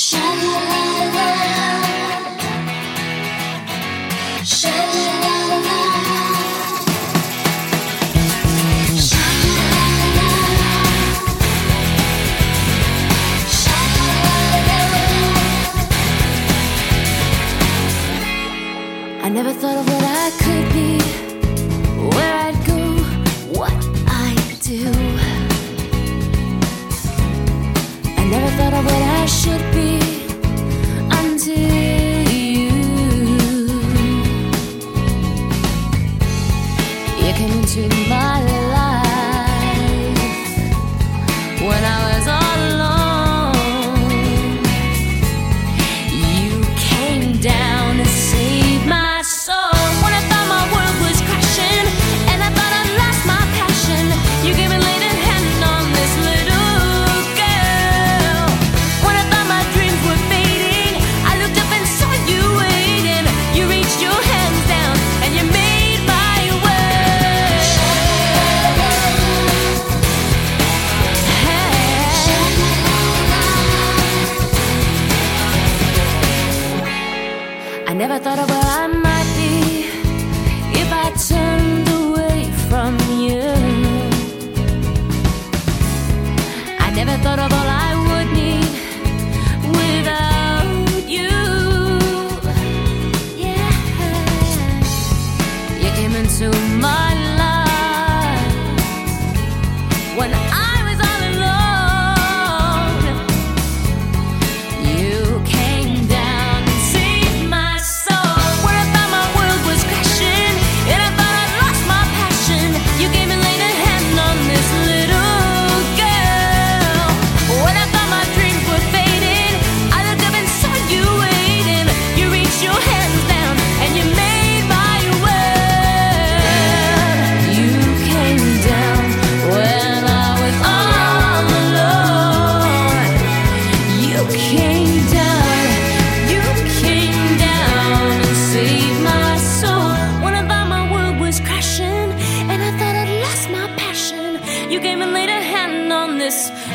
I never thought of what I could be, where I'd go, what I'd do. I never thought of what I should into my life. When I was never thought about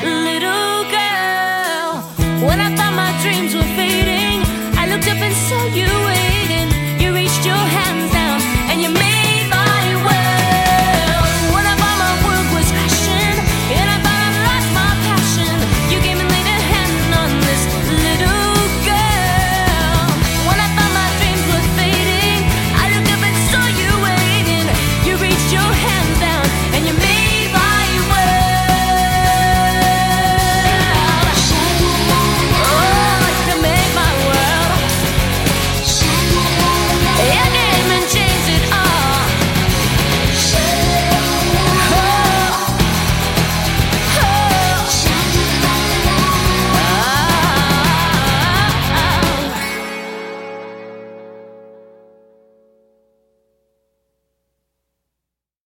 little girl. When I thought my dreams were fading, I looked up and saw you.